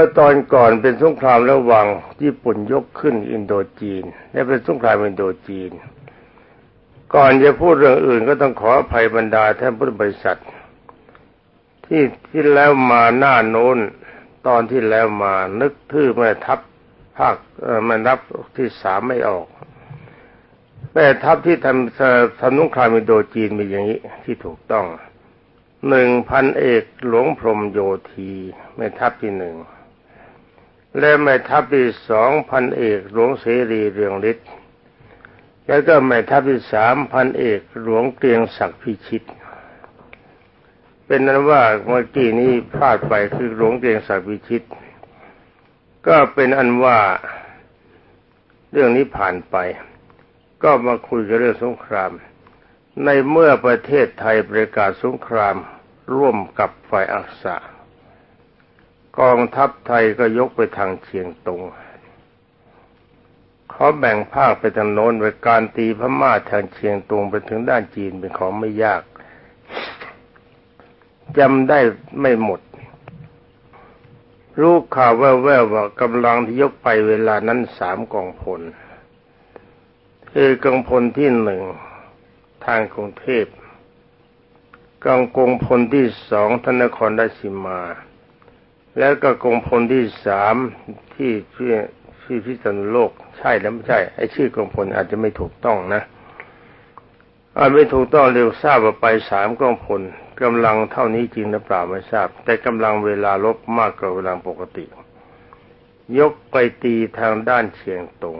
อตอนก่อนเป็นสงครามระหว่างญี่ปุ่นยกขึ้นอินโดจีนและเป็นสงครามอินโดจีน ก่อนจะพูดเรื่องอื่นก็ต้องขออภัยบรรดาท่านพุทธบริษัท ที่ที่แล้วมาหน้าโน้นตอนที่แล้วมานึกทื่อแม่ทัพภาคมันรับที่สามไม่ออกแม่ทัพที่ทำทำนุงครามอินโดจีนมีอย่างนี้ที่ถูกต้องหนึ่งพันเอกหลวงพรมโยธีแม่ทัพที่หนึ่ง และแม่ทัพที่สองพันเอกหลวงเสรีเรืองฤทธิ์แล้วก็แม่ทัพที่สามพันเอกหลวงเกรียงศักดิ์พิชิต เป็นนั้นว่าเมื่อกี้นี้พลาดไปคือหลวงเกรียงศักดิ์พิชิต ก็เป็นอันว่าเรื่องนี้ผ่านไป ก็มาคุยกันเรื่องสงคราม ในเมื่อประเทศไทยประกาศสงครามร่วมกับฝ่ายอักษา กองทัพไทยก็ยกไปทางเชียงตุงเขาแบ่งภาคไปทางโน้นไว้การตีพม่าทางเชียงตุงไปถึงด้านจีนเป็นของไม่ยากจำได้ไม่หมด รู้ข่าวแว่วๆว่ากำลังที่ยกไปเวลานั้นสามกองพล คือกองพลที่หนึ่งทางกรุงเทพกองกองพลที่สองธนครราชสีมา แล้วก็กองพลที่สามที่ชื่อชื่อพิษณุโลก ใช่แล้วไม่ใช่ไอ้ชื่อกองพลอาจจะไม่ถูกต้องนะอาจไม่ถูกต้องเร็วทราบว่าไปสามกองพลกำลังเท่านี้จริงหรือเปล่าไม่ทราบ แต่กำลังเวลาลบมากกว่าเวลาปกติ ยกไปตีทางด้านเชียงตรง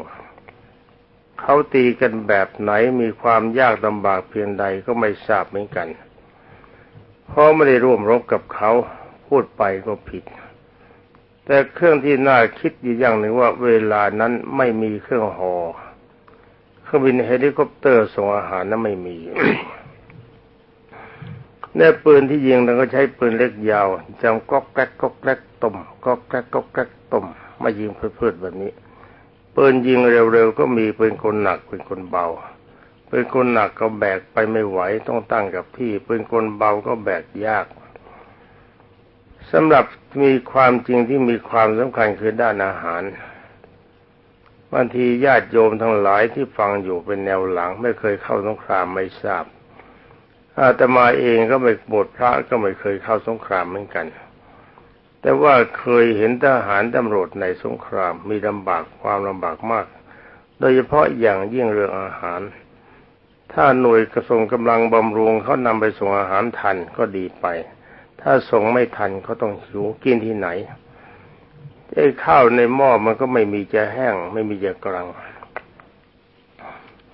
เขาตีกันแบบไหนมีความยากลำบากเพียงใดก็ไม่ทราบเหมือนกัน เพราะไม่ได้ร่วมรบกับเขาพูดไปก็ผิด แต่เครื่องที่น่าคิดอยู่อย่างหนึ่งว่าเวลานั้นไม่มีเครื่องหอเครื่องบินเฮลิคอปเตอร์ส่งอาหารนั้นไม่มีเน่ปืนที่ยิงเราก็ใช้ปืนเล็กยาวจำก๊อกแก๊กก๊อกแก๊กต้มก๊อกแก๊กก๊อกแก๊กต้มมายิงเพื่อๆแบบนี้ ปืนยิงเร็วๆก็มีปืนคนหนักปืนคนเบาปืนคนหนักก็แบกไปไม่ไหวต้องตั้งกับที่ปืนคนเบาก็แบกยาก สำหรับมีความจริงที่มีความสำคัญคือด้านอาหารบางทีญาติโยมทั้งหลายที่ฟังอยู่เป็นแนวหลัง ไม่เคยเข้าสงครามไม่ทราบอาตมาเองก็ไม่บทพระก็ไม่เคยเข้าสงครามเหมือนกัน แต่ว่าเคยเห็นทหารตำรวจในสงครามมีลำบากความลำบากมาก โดยเฉพาะอย่างยิ่งเรื่องอาหาร ถ้าหน่วยกระทรวงกำลังบำรุงเขานำไปส่งอาหารทันก็ดีไป ถ้าส่งไม่ทันเขาต้องหิวกินที่ไหนไอ้ข้าวในหม้อมันก็ไม่มีจะแห้ง ไม่มีจะกรัง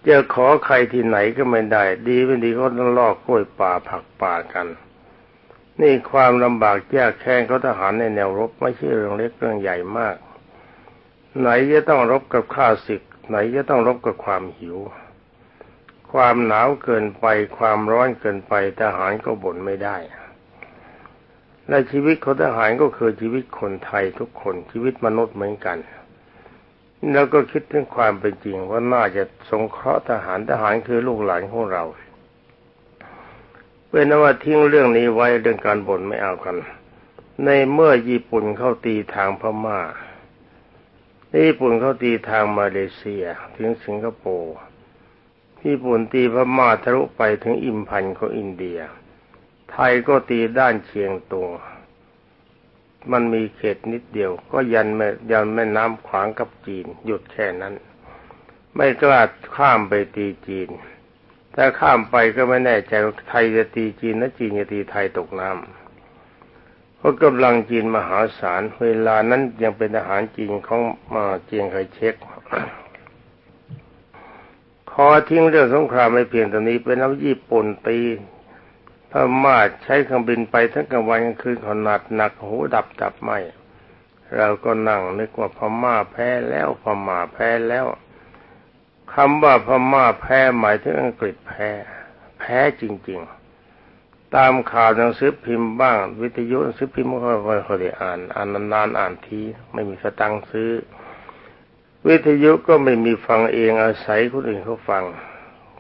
จะขอใครที่ไหนก็ไม่ได้ ดีไม่ดีก็ต้องลอกกล้วยป่าผักป่ากัน นี่ความลำบากยากแค้นเขาทหารในแนวรบไม่ใช่เรื่องเล็กเรื่องใหญ่มาก ไหนจะต้องรบกับข้าศึก ไหนจะต้องรบกับความหิว ความหนาวเกินไป ความร้อนเกินไปทหารก็บ่นไม่ได้ และชีวิตของทหารก็คือชีวิตคนไทยทุกคนชีวิตมนุษย์เหมือนกัน แล้วก็คิดถึงความเป็นจริงว่าน่าจะสงเคราะห์ทหารทหารคือลูกหลานของเราเป็นว่าทิ้งเรื่องนี้ไว้เรื่องการบ่นไม่เอากัน ในเมื่อญี่ปุ่นเข้าตีทางพม่าญี่ปุ่นเข้าตีทางมาเลเซียถึงสิงคโปร์ญี่ปุ่นตีพม่าทะลุไปถึงอิมพันธ์ของอินเดีย ทยก็ตีด้านเชียงตุง มันมีเขตนิดเดียว ก็ยันแม่ยันแม่น้ำขวางกับจีน หยุดแค่นั้น ไม่กล้าข้ามไปตีจีน ถ้าข้ามไปก็ไม่แน่ใจไทยจะตีจีนและจีนจะตีไทยตกน้ำเพราะกำลังจีนมหาศาลเวลานั้นยังเป็นทหารจีนของมาเจียงไคเช็กขอทิ้งเรื่องสงครามไม่เพียงตอนนี้เป็นน้ำญี่ปุ่นตี พม่าใช้เครื่องบินไปทั้งกลางวันกลางคืนขนาดหนักหูดับจับไหมเราก็นั่งนึกว่าพม่าแพ้แล้วพม่าแพ้แล้วคำว่าพม่าแพ้หมายถึงอังกฤษแพ้ แพ้จริง ๆ ตามข่าวหนังสือพิมพ์บ้าง วิทยุหนังสือพิมพ์ก็ค่อยๆอ่านอ่านนานๆอ่านทีไม่มีสตังค์ซื้อ วิทยุก็ไม่มีฟังเองอาศัยคนอื่นเขาฟัง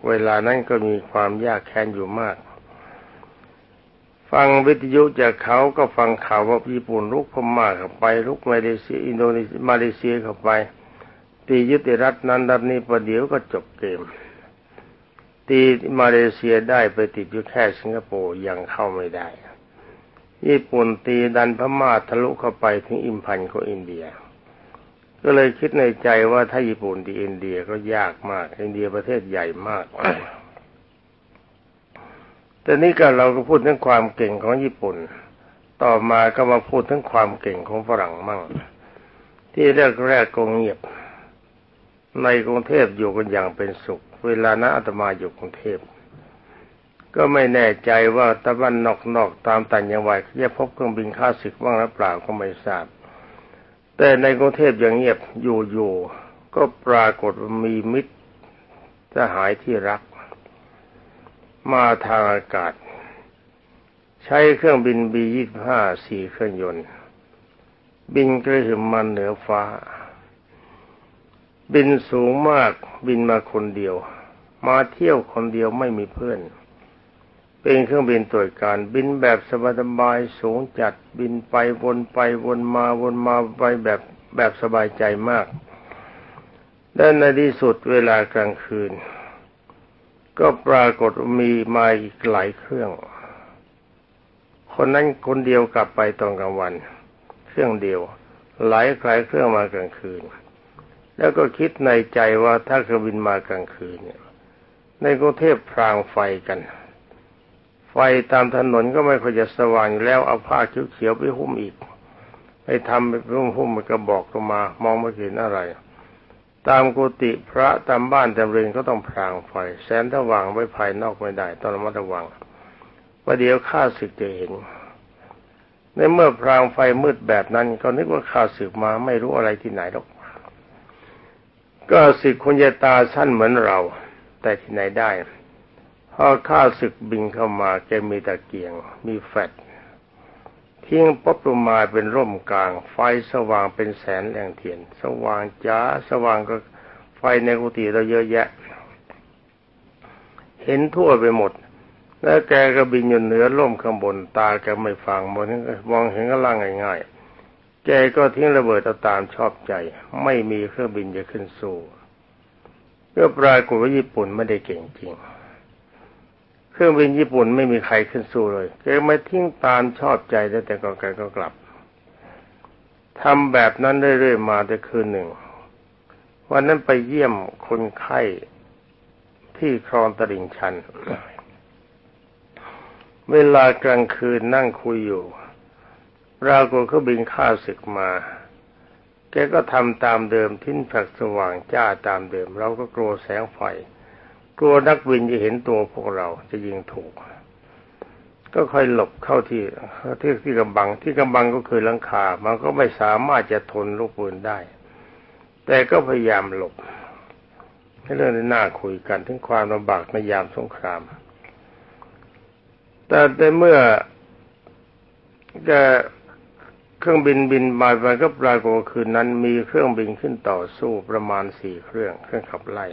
เวลานั้นก็มีความยากแค้นอยู่มาก ฟังวิทยุจากเขาก็ฟังข่าวว่าญี่ปุ่นลุกพม่าเข้าไปลุกมาเลเซียอินโดนีเซียมาเลเซียเข้าไป ตียึดรัฐนั้นรัฐนี้ประเดี๋ยวก็จบเกม ตีมาเลเซียได้ไปติดอยู่แค่สิงคโปร์ยังเข้าไม่ได้ ญี่ปุ่นตีดันพม่าทะลุเข้าไปถึงอิมพันธ์ของอินเดีย ก็เลยคิดในใจว่าถ้าญี่ปุ่นตีอินเดียก็ยากมาก อินเดียประเทศใหญ่มาก แต่นี้ก็เราก็พูดถึงความเก่งของญี่ปุ่น ต่อมาก็มาพูดถึงความเก่งของฝรั่งมั่ง ที่แรกแรกกงเงียบ ในกรุงเทพอยู่กันอย่างเป็นสุข เวลานั้นอาตมาอยู่กรุงเทพ ก็ไม่แน่ใจว่าตะวันนอกๆตามต่างจังหวัดจะพบเครื่องบินข้าศึกบ้างหรือเปล่าก็ไม่ทราบ แต่ในกรุงเทพอย่างเงียบอยู่ๆก็ปรากฏว่ามีมิตรสหายที่รัก มาทางอากาศ ใช้เครื่องบินบียี่ห้าสี่เครื่องยนต์ บินกระหึ่มมันเหนือฟ้า บินสูงมากบินมาคนเดียว มาเที่ยวคนเดียวไม่มีเพื่อน เป็นเครื่องบินตรวจการบินแบบสบายๆสูงจัดบินไปวนไปวนมาวนมาไปแบบแบบสบายใจมากและในที่สุดเวลากลางคืน ก็ปรากฏมีมาอีกหลายเครื่อง คนนั้นคนเดียวกลับไปตอนกลางวัน เครื่องเดียว หลายหลายเครื่องมากลางคืน แล้วก็คิดในใจว่าถ้าเครื่องบินมากลางคืนเนี่ยในกรุงเทพพรางไฟกัน ไฟตามถนนก็ไม่ค่อยจะสว่างแล้วเอาผ้าเขียวๆไปหุ้มอีกไปทำไปหุ้มๆมันก็บอกลงมามองไม่เห็นอะไร ตามกุฏิพระตามบ้านตามเรือนก็ต้องพรางไฟแสนสว่างไว้ภายนอกไม่ได้ต้องระมัดระวังว่าเดี๋ยวข้าศึกจะเห็น ในเมื่อพรางไฟมืดแบบนั้น ก็นึกว่าข้าศึกมาไม่รู้อะไรที่ไหนหรอกก็ศึกคนจะตาสั้นเหมือนเรา แต่ที่ไหนได้พอข้าศึกบินเข้ามาแกมีตะเกียง มีแฟลช ทิ้งป๊บลงมาเป็นร่มกลาง ไฟสว่างเป็นแสนแรงเทียน สว่างจ้าสว่างก็ไฟในกุฏิเราเยอะแยะ เห็นทั่วไปหมด แล้วแกก็บินอยู่เหนือร่มข้างบนตาแกไม่ฟังมองเห็นมองเห็นก็ล่างง่ายๆแกก็ทิ้งระเบิดตามชอบใจ ไม่มีเครื่องบินจะขึ้นสู่ก็ปรากฏว่าญี่ปุ่นไม่ได้เก่งจริง เครื่องบินญี่ปุ่นไม่มีใครขึ้นสู้เลยแกไม่ทิ้งตามชอบใจแต่แต่ก็แกก็กลับทำแบบนั้นเรื่อยๆมาแต่คืนหนึ่ง วันนั้นไปเยี่ยมคนไข้ที่คลองตลิ่งชัน เวลากลางคืนนั่งคุยอยู่รากฏเขาบินข้าศึกมา แกก็ทำตามเดิมทิ้นผักสว่างจ้าตามเดิม เราก็กลัวแสงไฟ กลัวนักบินจะเห็นตัวพวกเราจะยิงถูก ก็ค่อยหลบเข้าที่ที่ที่กำบังที่กำบังก็คือหลังคา มันก็ไม่สามารถจะทนลูกปืนได้ แต่ก็พยายามหลบให้เรื่องนี้น่าคุยกันถึงความลำบากในยามสงคราม แต่ในเมื่อจะเครื่องบินบินมาไปก็ปรากฏคืนนั้นมีเครื่องบินขึ้นต่อสู้ประมาณสี่เครื่อง เครื่องขับไล่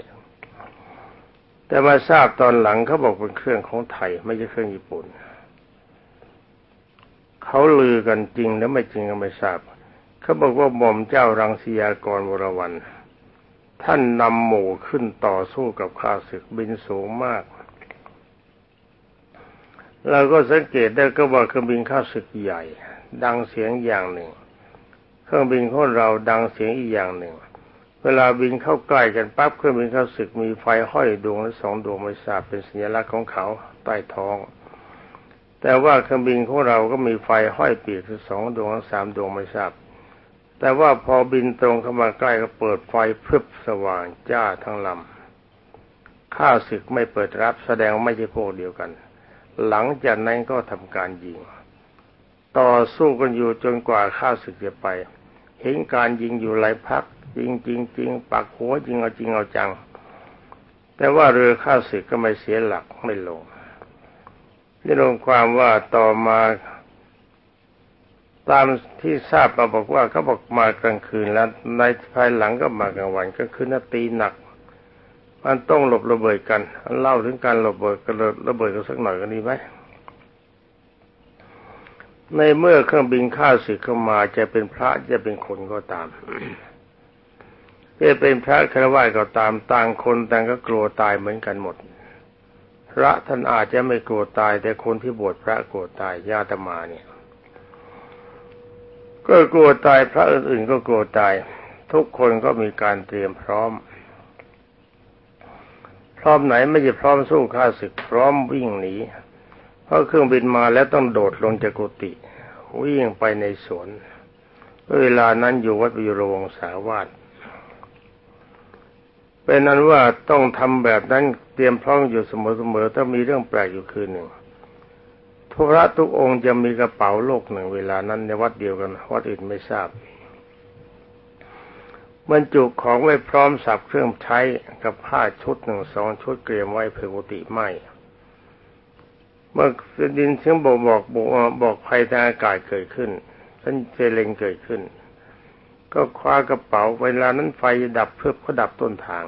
แต่มาทราบตอนหลังเขาบอกเป็นเครื่องของไทย ไม่ใช่เครื่องญี่ปุ่นเขาลือกันจริงแล้วไม่จริงก็ไม่ทราบเขาบอกว่าหม่อมเจ้ารังสียากรวรวันท่านนำหมู่ขึ้นต่อสู้กับข้าศึกบินสูงมากเราก็สังเกตได้ก็ว่าเครื่องบินข้าศึกใหญ่ ดังเสียงอย่างหนึ่ง เครื่องบินของเราดังเสียงอีกอย่างหนึ่ง เวลาบินเข้าใกล้กันปั๊บเครื่องบินเข้าศึกมีไฟห้อยดวงและสองดวงไม่ทราบเป็นสัญลักษณ์ของเขาใต้ท้อง แต่ว่าเครื่องบินของเราก็มีไฟห้อยปีกสองดวงสามดวงไม่ทราบแต่ว่าพอบินตรงเข้ามาใกล้ก็เปิดไฟพึบสว่างจ้าทั้งลำข้าศึกไม่เปิดรับแสดงไม่ใช่พวกเดียวกัน หลังจากนั้นก็ทำการยิง ต่อสู้กันอยู่จนกว่าข้าศึกจะไป เห็นการยิงอยู่หลายพักจริงจริงจริงปักหัวจริงเอาจริงเอาจัง แต่ว่าเรือข้าศึกก็ไม่เสียหลักไม่ลงนี่ลงความว่าต่อมา ตามที่ทราบมาบอกว่าเขาบอกมากลางคืนแล้วในภายหลังก็มากลางวันก็คือนาตีหนักมันต้องหลบระเบิดกัน เล่าถึงการหลบระเบิดกันระเบิดกันสักหน่อยกันดีไหม ในเมื่อเครื่องบินข้าศึกเข้ามาจะเป็นพระจะเป็นคนก็ตามจะเป็นพระคารวะก็ตามต่างคนต่างก็กลัวตายเหมือนกันหมด พระท่านอาจจะไม่กลัวตาย แต่คนที่บวชพระกลัวตายญาติมาเนี่ย ก็กลัวตายพระอื่นๆก็กลัวตาย ทุกคนก็มีการเตรียมพร้อม พร้อมไหนไม่ใช่พร้อมสู้ข้าศึกพร้อมวิ่งหนี เพราะเครื่องบินมาแล้วต้องโดดลงจากกุฏิวิ่งไปในสวน เวลานั้นอยู่วัดวิโรวงสาวาสเป็นนั้นว่าต้องทำแบบนั้นเตรียมพร้อมอยู่เสมอๆถ้ามีเรื่องแปลกอยู่คืนหนึ่งทุกพระทุกองค์จะมีกระเป๋าโลกหนึ่งเวลานั้นในวัดเดียวกันวัดอื่นไม่ทราบบรรจุของไว้พร้อมสับเครื่องใช้กับผ้าชุดหนึ่งสองชุดเตรียมไว้เพื่อกุฏิไหม เมื่อดินเสียงบอกบอกบอกบอกภัยทางอากาศเกิดขึ้นท่านเจเลงเกิดขึ้น ก็คว้ากระเป๋าเวลานั้นไฟดับเพื่อก็ดับต้นทาง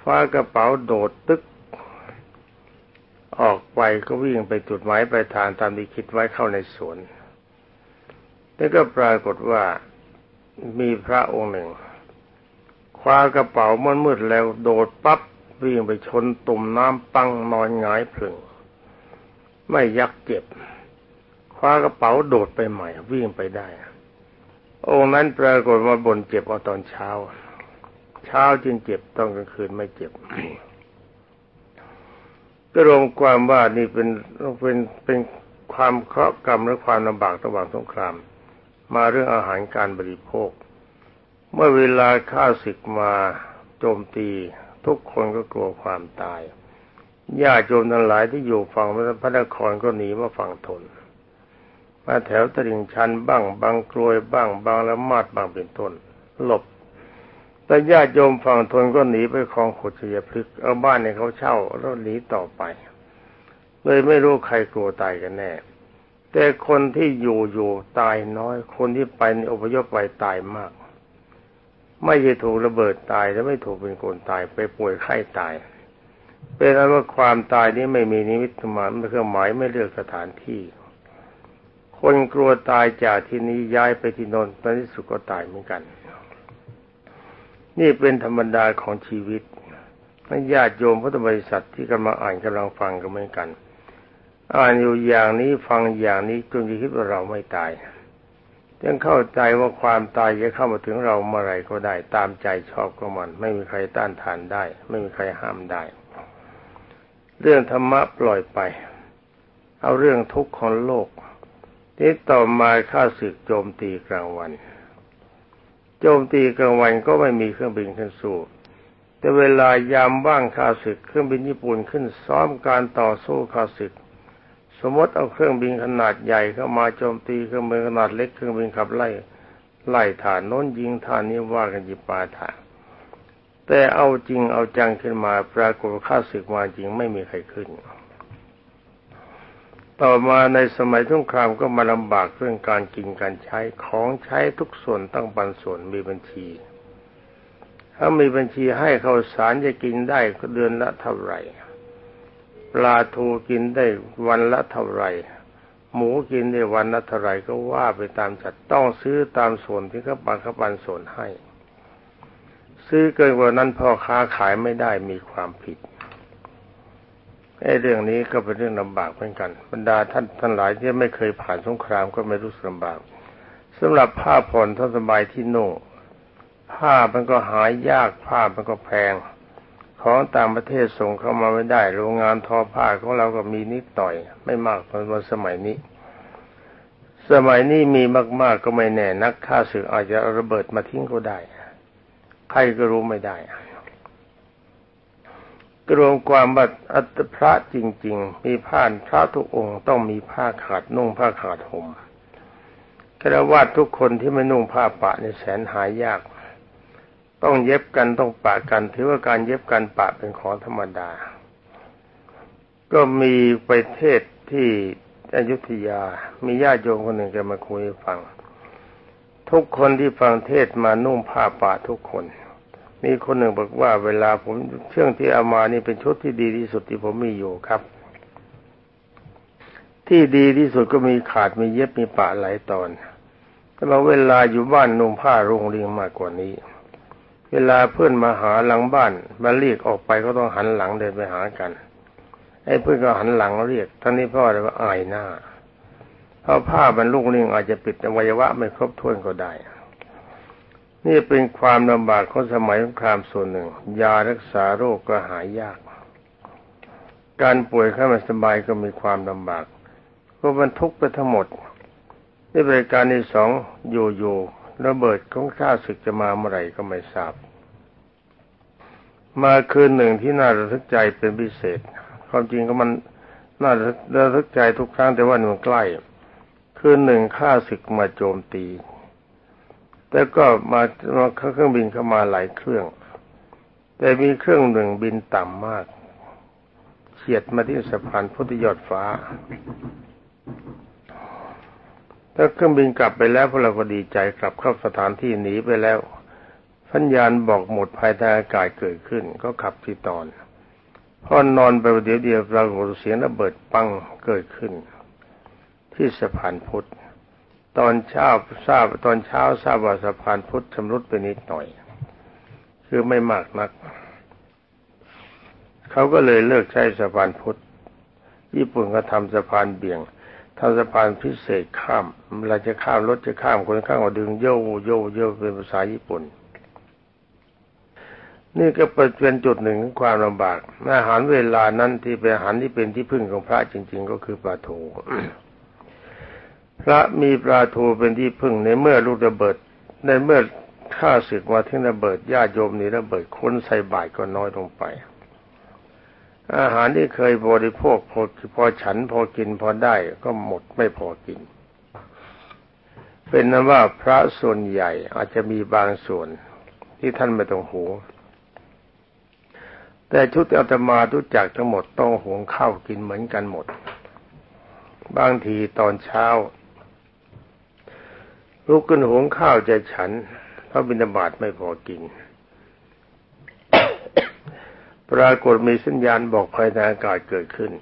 คว้ากระเป๋าโดดตึก ออกไปก็วิ่งไปจุดหมายปลายทางตามที่คิดไว้เข้าในสวนแล้วก็ปรากฏว่ามีพระองค์หนึ่งคว้ากระเป๋ามันมืดแล้วโดดปั๊บวิ่งไปชนตุ่มน้ำปังนอนหงายพึ่ง ไม่ยักเจ็บ คว้ากระเป๋าโดดไปใหม่ วิ่งไปได้ องค์นั้นปรากฏว่าบนเจ็บเอาตอนเช้า เช้าจึงเจ็บตอนกลางคืนไม่เจ็บก็รวมความว่านี่เป็นเป็นเป็นความเคราะห์กรรมหรือความลำบากระหว่างสงคราม มาเรื่องอาหารการบริโภค เมื่อเวลาข้าศึกมาโจมตี ทุกคนก็กลัวความตาย ญาติโยมทั้งหลายที่อยู่ฝั่งพระนครก็หนีมาฝั่งทนมาแถวตลิ่งชันบ้างบางกลวยบ้างบางละมาดบางเป็นต้นหลบ แต่ญาติโยมฝั่งทนก็หนีไปคลองขุดเยพลึกเอาบ้านให้เขาเช่าแล้วหนีต่อไปเลยไม่รู้ใครกลัวตายกันแน่ แต่คนที่อยู่อยู่ตายน้อย คนที่ไปในอพยพไปตายมาก ไม่ใช่ถูกระเบิดตายและไม่ถูกเป็นคนตายไปป่วยไข้ตาย เป็นอันว่าความตายนี้ไม่มีนิมิตหมายไม่เครื่องหมายไม่เลือกสถานที่ คนกลัวตายจากที่นี้ย้ายไปที่นนท์ตอนที่สุดก็ตายเหมือนกัน นี่เป็นธรรมดาของชีวิตญาติโยมพุทธบริษัทที่กำลังอ่านกำลังฟังก็เหมือนกัน อ่านอยู่อย่างนี้ฟังอย่างนี้จนจะคิดว่าเราไม่ตายยังเข้าใจว่าความตายจะเข้ามาถึงเราเมื่อไรก็ได้ ตามใจชอบก็มัน ไม่มีใครต้านทานได้ ไม่มีใครห้ามได้ เรื่องธรรมะปล่อยไป เอาเรื่องทุกข์ของโลกที่ต่อมาข้าศึกโจมตีกลางวัน โจมตีกลางวันก็ไม่มีเครื่องบินขึ้นสู้แต่เวลายามว่างข้าศึกเครื่องบินญี่ปุ่นขึ้นซ้อมการต่อสู้ข้าศึก สมมติเอาเครื่องบินขนาดใหญ่เข้ามาโจมตีเครื่องบินขนาดเล็กเครื่องบินขับไล่ไล่ฐานโน้นยิงฐานนี้ว่ากันจิปาถา แต่เอาจริงเอาจังขึ้นมา ปรากฏข้าศึกมาจริงไม่มีใครขึ้น ต่อมาในสมัยสงครามก็มาลำบากเรื่องการกินการใช้ของใช้ทุกส่วนตั้งปันส่วนมีบัญชี ถ้ามีบัญชีให้ข้าวสารจะกินได้ก็เดือนละเท่าไหร่ปลาทูกินได้วันละเท่าไหร่หมูกินได้วันละเท่าไหร่ก็ว่าไปตามจัดต้องซื้อตามส่วนที่เขาปันเขาปันส่วนให้ ซื้อเกินกว่านั้นพ่อค้าขายไม่ได้มีความผิดไอ้เรื่องนี้ก็เป็นเรื่องลำบากเหมือนกัน บรรดาท่านท่านหลายที่ไม่เคยผ่านสงครามก็ไม่รู้สึกลำบากสำหรับผ้าผ่อนท่านสบายที่นุ่งผ้ามันก็หายยากผ้ามันก็แพง ของต่างประเทศส่งเข้ามาไม่ได้ โรงงานทอผ้าของเราก็มีนิดหน่อย ไม่มากเหมือนสมัยนี้ สมัยนี้มีมากๆก็ไม่แน่นักฆ่าศึกอาจจะระเบิดมาทิ้งก็ได้ ใครก็รู้ไม่ได้กรวมความบัดอัตพระจริง ๆ มีผ้าพระทุกองค์ต้องมีผ้าขาดนุ่งผ้าขาดห่มกระวาทุกคนที่ไม่นุ่งผ้าปะในแสนหายยาก ต้องเย็บกันต้องปะกันถือว่าการเย็บกันปะเป็นของธรรมดา ก็มีไปเทศที่อยุธยา มีญาติโยมคนหนึ่งจะมาคุยฟัง ทุกคนที่ฟังเทศมานุ่งผ้าปะทุกคน มีคนหนึ่งบอกว่าเวลาผมเชื่องที่เอามานี่เป็นชุดที่ดีที่สุดที่ผมมีอยู่ครับ ที่ดีที่สุดก็มีขาดมีเย็บมีปะหลายตอน แต่บาเวลาอยู่บ้านนุ่งผ้ารุงเรียงมากกว่านี้ เวลาเพื่อนมาหาหลังบ้านมาเรียกออกไปก็ต้องหันหลังเดินไปหากันไอ้เพื่อนก็หันหลังเรียกทั้งนี้พ่อเลยว่าอายหน้าเพราะผ้ามันลุกเรียงอาจจะปิดอวัยวะไม่ครบถ้วนก็ได้ นี่เป็นความลำบากของสมัยสงครามส่วนหนึ่ง ยารักษาโรคก็หายยาก การป่วยข้าไม่สบายก็มีความลำบากก็บรรทุกไปทั้งหมดนี่เป็นการที่สองโยโย่ระเบิดของข้าศึกจะมาเมื่อไหร่ก็ไม่ทราบ มาคืนหนึ่งที่น่าระทึกใจเป็นพิเศษ ความจริงก็มันน่าระทึกใจทุกครั้งแต่ว่ามันใกล้ คืนหนึ่งข้าศึกมาโจมตี แต่ก็มามาเครื่องบินเข้ามาหลายเครื่อง แต่มีเครื่องหนึ่งบินต่ำมากเฉียดมาที่สะพานพุทธยอดฟ้าถ้าเครื่องบินกลับไปแล้วพวกเราก็ดีใจกลับเข้าสถานที่หนีไปแล้วสัญญาณบอกหมดภายใต้อากาศเกิดขึ้น ก็ขับที่ตอนพอนอนไปเดี๋ยวเดียวปราเสียงระเบิดปังเกิดขึ้น ที่สะพานพุทธ ตอนเช้าทราบตอนเช้าทราบว่าสะพานพุทธชำรุดไปนิดหน่อย คือไม่มากนัก เขาก็เลยเลิกใช้สะพานพุทธญี่ปุ่นก็ทำสะพานเบี่ยงทำสะพานพิเศษข้ามเวลาจะข้ามรถจะข้ามคนข้างก็ดึงโยโยโยเป็นภาษาญี่ปุ่น นี่ก็เป็นจุดหนึ่งของความลำบากอาหารเวลานั้นที่เป็นอาหารที่เป็นที่พึ่งของพระจริง ๆ ก็คือปลาทู พระมีปลาทูเป็นที่พึ่งในเมื่อลูกระเบิด ในเมื่อข้าศึกมาทิ้งระเบิดญาติโยมนี่ระเบิดคนใส่บาตรก็น้อยลงไป อาหารที่เคยบริโภคพอพอฉันพอกินพอได้ก็หมดไม่พอกิน เป็นนั้นว่าพระส่วนใหญ่อาจจะมีบางส่วนที่ท่านไม่ต้องหูแต่ชุดอาตมาทุกจักทั้งหมดต้องหุงข้าวกินเหมือนกันหมด บางทีตอนเช้า ลุกขึ้นหุงข้าวจะฉันเพราะบิณฑบาตไม่พอกิน ปรากฏมีสัญญาณบอกภายในอากาศเกิดขึ้น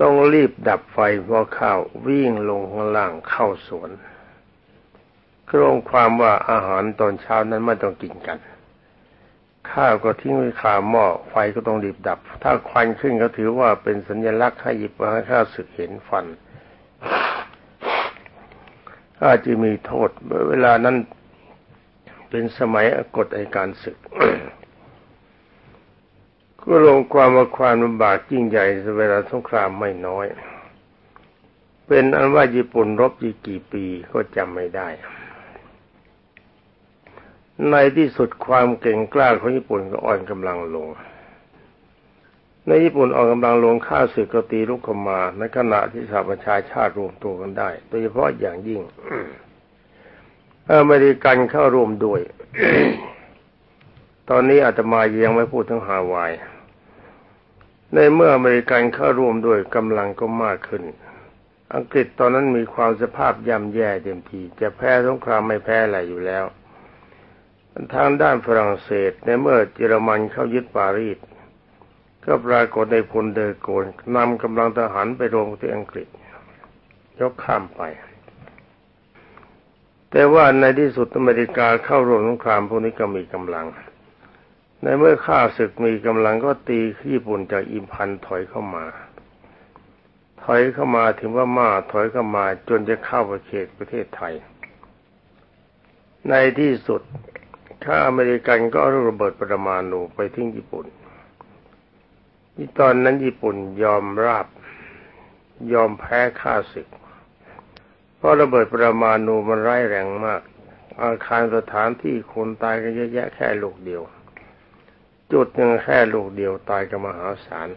ต้องรีบดับไฟพราะข้าววิ่งลงข้างล่างเข้าสวนกรงความว่าอาหารตอนเช้านั้นไม่ต้องกินกัน ข้าวก็ทิ้งไว้คาหม้อไฟก็ต้องรีบดับ ถ้าควันขึ้นก็ถือว่าเป็นสัญลักษณ์ให้หยิบมาให้ข้าศึกเห็นฟัน อาจจะมีโทษ เวลานั้นเป็นสมัยกฎไอการศึก ก็ลงความว่าความลำบากยิ่งใหญ่เวลาสงครามไม่น้อย เป็นอันว่าญี่ปุ่นรบยีกี่ปีก็จำไม่ได้ ในที่สุดความเก่งกล้าของญี่ปุ่นก็อ่อนกำลังลง ในญี่ปุ่นออนกำลังลงข้าศึกกตีลุกข้ามาในขณะที่สหประชาชาติรวมตัวกันได้ โดยเฉพาะอย่างยิ่งอเมริกันเข้าร่วมด้วย ตอนนี้อาตมายังไม่พูดถึงฮาวาย ในเมื่ออเมริกันเข้าร่วมด้วยกำลังก็มากขึ้น อังกฤษตอนนั้นมีความสภาพย่ำแย่เต็มที จะแพ้สงครามไม่แพ้อะไรอยู่แล้ว ทางด้านฝรั่งเศส ในเมื่อเยอรมันเข้ายึดปารีส ก็ปรากฏในพลเดอโกนนำกำลังทหารไปลงที่อังกฤษ ยกข้ามไป แต่ว่าในที่สุดอเมริกาเข้าร่วมสงครามพวกนี้ก็มีกำลัง ในเมื่อข้าศึกมีกำลังก็ตีญี่ปุ่นจากอิมพันถอยเข้ามา ถอยเข้ามาถึงว่ามาถอยเข้ามาจนจะเข้าประเขตประเทศไทย ในที่สุดข้าอเมริกันก็ระเบิดปรมาณูไปทิ้งญี่ปุ่น ที่ตอนนั้นญี่ปุ่นยอมราบ ยอมแพ้ข้าศึก เพราะระเบิดปรมาณูมันร้ายแรงมาก อาคารสถานที่คนตายกันเยอะแยะแค่ลูกเดียว จุดหนึ่งแค่ลูกเดียวตายกับมหาศาล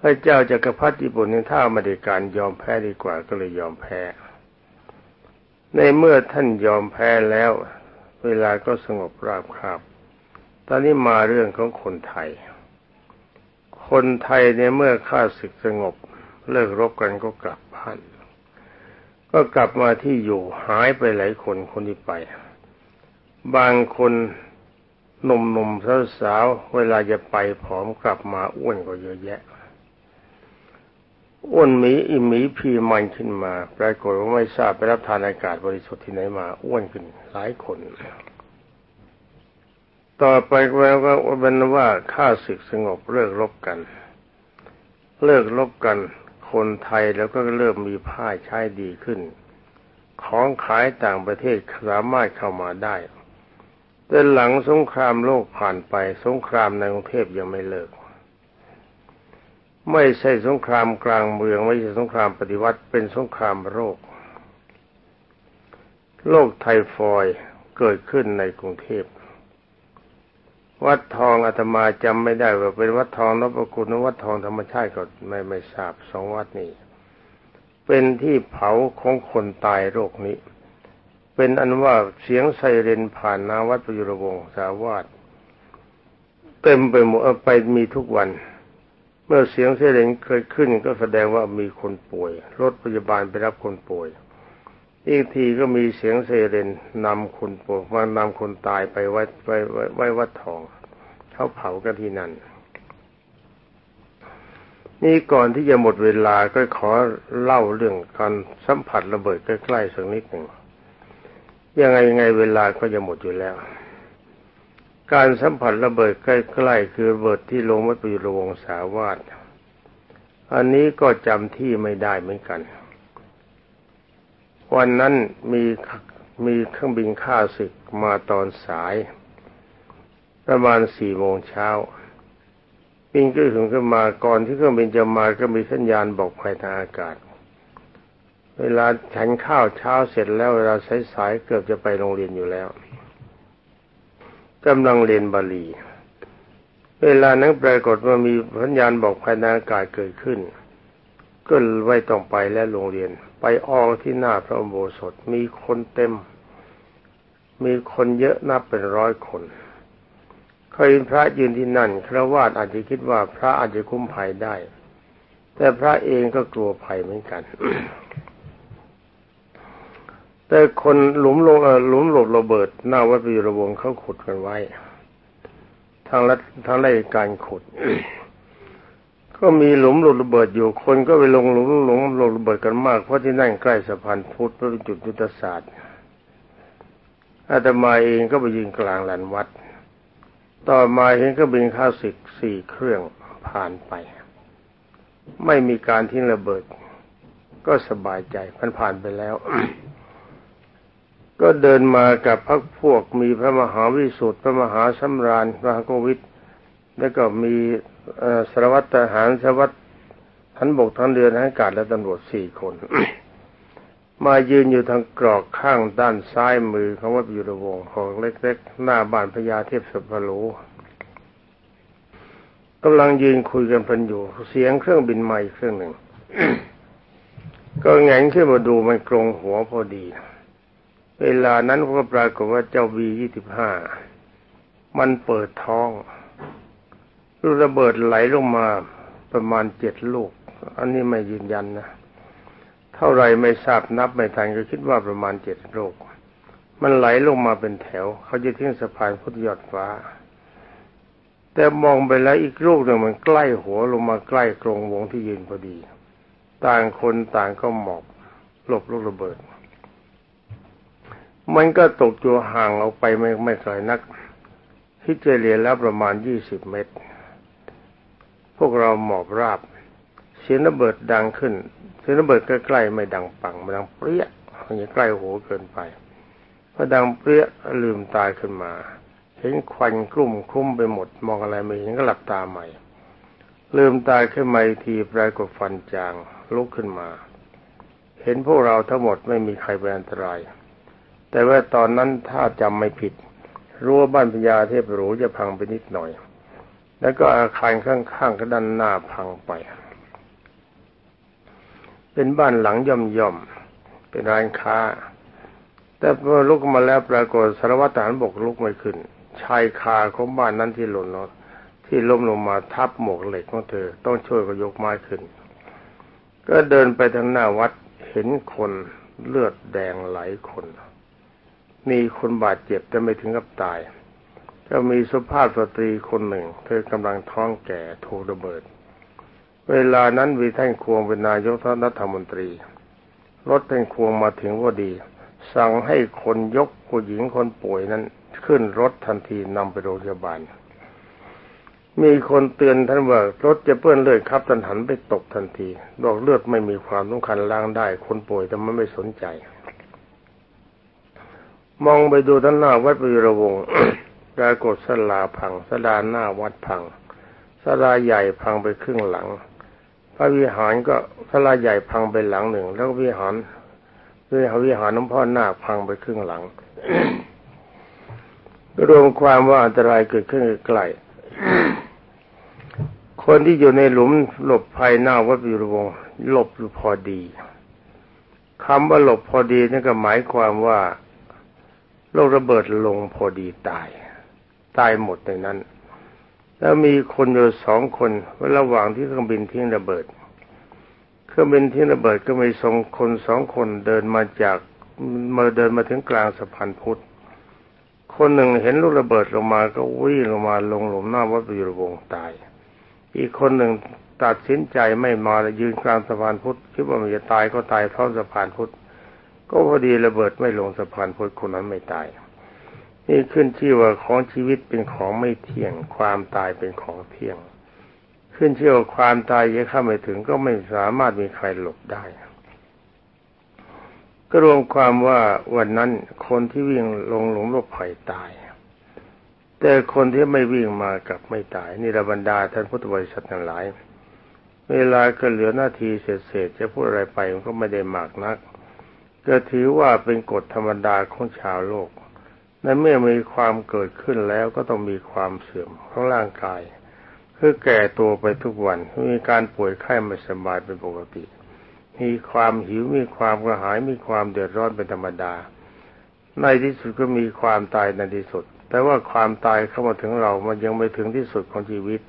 พระเจ้าจักรพรรดิญี่ปุ่นนี่ถ้าอเมริกันยอมแพ้ดีกว่าก็เลยยอมแพ้ ในเมื่อท่านยอมแพ้แล้ว เวลาก็สงบราบคาบ ตอนนี้มาเรื่องของคนไทย คนไทยในเมื่อข้าศึกสงบ เลิกรบกันก็กลับบ้าน ก็กลับมาที่อยู่หายไปหลายคนคนที่ไป บางคนหนุ่มๆสาวๆเวลาจะไปผอมกลับมาอ้วนก็เยอะแยะอ้วนหมีอิมหมีพีมันขึ้นมาปรากฏว่าไม่ทราบไปรับทานอากาศบริสุทธิ์ที่ไหนมา อ้วนขึ้นหลายคน ต่อไปแล้วก็เป็นว่าข้าศึกสงบเลิกรบกัน เลิกรบกัน คนไทยแล้วก็เริ่มมีผ้าใช้ดีขึ้น ของขายต่างประเทศสามารถเข้ามาได้แต่หลังสงครามโลกผ่านไป สงครามในกรุงเทพยังไม่เลิก ไม่ใช่สงครามกลางเมืองไม่ใช่สงครามปฏิวัติเป็นสงครามโรคโรคไทฟอยเกิดขึ้นในกรุงเทพ วัดทองอาตมาจำไม่ได้ว่าเป็นวัดทองนพกุลหรือวัดทองธรรมชาติก็ไม่ไม่ทราบสองวัดนี้ เป็นที่เผาของคนตายโรคนี้ เป็นอันว่าเสียงไซเรนผ่านนาวัดประยุรวงศ์สาวาสเต็มไปหมดไปมีทุกวัน เมื่อเสียงเสด็จเคยขึ้นก็แสดงว่ามีคนป่วย รถพยาบาลไปรับคนป่วย อีกทีก็มีเสียงเซเรนนำคนป่วยมานำคนตายไปไว้ไว้ไว้วัดทองเขาเผากันที่นั่น นี่ก่อนที่จะหมดเวลาก็ขอเล่าเรื่องการสัมผัสระเบิดใกล้ๆสักนิดหนึ่งยังไงยังไงเวลาก็จะหมดอยู่แล้ว การสัมผัสระเบิดใกล้ๆคือระเบิดที่ลงวัดประยุรวงศาวาสอันนี้ก็จำที่ไม่ได้เหมือนกัน วันนั้นมีมีเครื่องบินข้าศึกมาตอนสาย ประมาณสี่โมงเช้าบินก็ถึงขึ้นมาก่อนที่เครื่องบินจะมาก็มีสัญญาณบอกภัยทางอากาศ เวลาฉันข้าวเช้าเสร็จแล้วเวลาสายๆเกือบจะไปโรงเรียนอยู่แล้วกำลังเรียนบาลี เวลานั้นปรากฏว่ามีสัญญาณบอกภายในอากาศเกิดขึ้น ก็ไว้ต้องไปและโรงเรียน ไปอองที่หน้าพระอุโบสถมีคนเต็ม มีคนเยอะนับเป็นร้อยคนเคยพระยืนที่นั่นครวาสอาจจะคิดว่าพระอาจจะคุ้มภัยได้ แต่พระเองก็กลัวภัยเหมือนกัน แต่คนหลุมลงหลุมหลบระเบิดหน้าวัดปีระวงเขาขุดกันไว้ ทางรัฐทางราชการขุด ก็มีหลุมหลบระเบิดอยู่คนก็ไปลงหลุมหลุมหลบระเบิดกันมากเพราะที่นั่นใกล้สะพานพุทธเป็นจุดยุทธศาสตร์อาตมาเองก็ไปยืนกลางลานวัด ต่อมาเห็นก็บินข้าศึกสี่เครื่องผ่านไป ไม่มีการทิ้งระเบิด ก็สบายใจมันผ่านไปแล้ว ก็เดินมากับพักพวกมีพระมหาวิสุทธิพระมหาสัมราญพระโกวิทแล้วก็มี สารวัตรทหารสารวัตรทันบกทันเรือทันอากาศและตำรวจสี่คน มายืนอยู่ทางกรอกข้างด้านซ้ายมือของวัดยุรวงศ์ของเล็กๆ หน้าบ้านพญาเทพสุภโลกำลังยืนคุยกันเพลินอยู่ เสียงเครื่องบินใหม่เครื่องหนึ่ง ก็แงนขึ้นมาดูมันกรงหัวพอดี เวลานั้นก็ปรากฏว่าเจ้าบียี่สิบห้ามันเปิดท้อง ลูกระเบิดไหลลงมาประมาณเจ็ดลูก อันนี้ไม่ยืนยันนะ เท่าไรไม่ทราบนับไม่ทันก็คิดว่าประมาณเจ็ดลูก มันไหลลงมาเป็นแถว เขาจะทิ้งสะพานพุทธยอดฟ้า แต่มองไปแล้วอีกลูกหนึ่งมันใกล้หัวลงมาใกล้กรงวงที่ยืนพอดี ต่างคนต่างก็หมอบหลบลูกระเบิด มันก็ตกอยู่ห่างออกไปไม่ไม่ไกลนักคิดเฉลี่ยแล้วประมาณยี่สิบเมตร วกเราหมอบราบ เสียงระเบิดดังขึ้น เสียงระเบิดใกล้ๆไม่ดังปังไม่ดังเปรี้ยมันจะใกล้หูเกินไปพอดังเปรี้ยลืมตาขึ้นมา เห็นควันกลุ่มคลุ้มไปหมด มองอะไรไม่เห็นก็หลับตาใหม่ ลืมตาขึ้นมาทีปลายกฏฟันจางลุกขึ้นมา เห็นพวกเราทั้งหมดไม่มีใครเป็นอันตราย แต่ว่าตอนนั้นถ้าจำไม่ผิดรั้วบ้านพญาเทพหรูจะพังไปนิดหน่อย แล้วก็อาคารข้างๆก็ด้านหน้าพังไป เป็นบ้านหลังย่อมๆ เป็นร้านค้า แต่พอลุกมาแล้วปรากฏสารวัตรทหารบกลุกไม่ขึ้น ชายคาของบ้านนั้นที่หล่นลงที่ล้มลงมาทับหมวกเหล็กของเธอ ต้องช่วยก็ยกไม้ขึ้น ก็เดินไปทางหน้าวัดเห็นคนเลือดแดงไหลคน มีคนบาดเจ็บแต่ไม่ถึงกับตาย ก็มีสุภาพสตรีคนหนึ่ง เธอกำลังท้องแก่ถูกระเบิด เวลานั้นวีท่านควงเป็นนายกรัฐมนตรี รถท่านควงมาถึงพอดี สั่งให้คนยกผู้หญิงคนป่วยนั้นขึ้นรถทันทีนำไปโรงพยาบาล มีคนเตือนท่านว่ารถจะเปื้อนเลือดครับท่านหันไปตกทันทีดอกเลือดไม่มีความสำคัญล้างได้ คนป่วยแต่มันไม่สนใจ มองไปดูท่านหน้าวัดปิระวง ปรากฏสลาพังสลาหน้าวัดพังสลาใหญ่พังไปครึ่งหลัง พระวิหารก็สลาใหญ่พังไปหลังหนึ่ง แล้ววิหารวิหารวิหารน้ำพ่อนาพังไปครึ่งหลังรวมความว่าอันตรายเกิดขึ้นใกล้คนที่อยู่ในหลุมหลบภัยหน้าวัดวิรวงหลบอยู่พอดีคำว่าหลบพอดีนั่นก็หมายความว่าโลกระเบิดลงพอดีตาย ตายหมดในนั้น แล้วมีคนอยู่สองคนระหว่างที่เครื่องบินทิ้งระเบิด เครื่องบินทิ้งระเบิดก็มีสองคนสองคนเดินมาจากมาเดินมาถึงกลางสะพานพุทธคนหนึ่งเห็นลูกระเบิดลงมาก็วิ่งลงมาลงหลุมหน้าวัดปิรวงตาย อีกคนหนึ่งตัดสินใจไม่มายืนกลางสะพานพุทธคิดว่ามันจะตายก็ตายท้องสะพานพุทธก็พอดีระเบิดไม่ลงสะพานพุทธคนนั้นไม่ตาย นี่ขึ้นชื่อว่าของชีวิตเป็นของไม่เที่ยง ความตายเป็นของเที่ยง ขึ้นชื่อว่าความตายยังเข้าไม่ถึงก็ไม่สามารถมีใครหลบได้ก็รวมความว่าวันนั้นคนที่วิ่งลงหลุมรบภัยตาย แต่คนที่ไม่วิ่งมากับไม่ตาย นี่ระบรรดาท่านพุทธบริษัททั้งหลาย เวลาก็เหลือนาทีเศษๆจะพูดอะไรไปมันก็ไม่ได้มากนัก ก็ถือว่าเป็นกฎธรรมดาของชาวโลก ในเมื่อมีความเกิดขึ้นแล้วก็ต้องมีความเสื่อมของร่างกาย คือแก่ตัวไปทุกวัน มีการป่วยไข้ไม่สบายเป็นปกติ มีความหิว มีความกระหาย มีความเดือดร้อนเป็นธรรมดา ในที่สุดก็มีความตายในที่สุด แต่ว่าความตายเข้ามาถึงเรา มันยังไม่ถึงที่สุดของชีวิต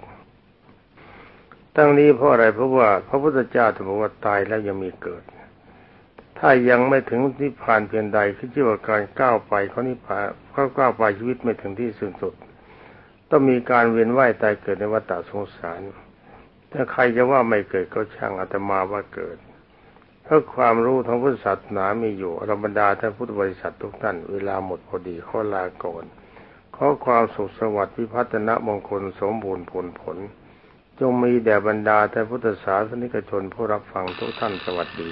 ตั้งนี้เพราะอะไร เพราะว่า พระพุทธเจ้าถือว่าตายแล้วยังมีเกิด ถ้ายังไม่ถึงนิพพานเพียงใดคือชื่อว่าการก้าวไปเขานิพพานเขาก้าวไปชีวิตไม่ถึงที่สุดสุด ต้องมีการเวียนว่ายตายเกิดในวัฏสงสาร ถ้าใครจะว่าไม่เกิดก็ช่างอาตมาว่าเกิดเพราะความรู้ทางพุทธศาสนามีอยู่ธรรมดาท่านพุทธบริษัททุกท่าน เวลาหมดพอดีข้อลาก่อนขอความสุขสวัสดิ์พิพัฒนมงคลสมบูรณ์ผลผล จงมีแด่บรรดาท่านพุทธศาสนิกชนผู้รับฟังทุกท่านสวัสดี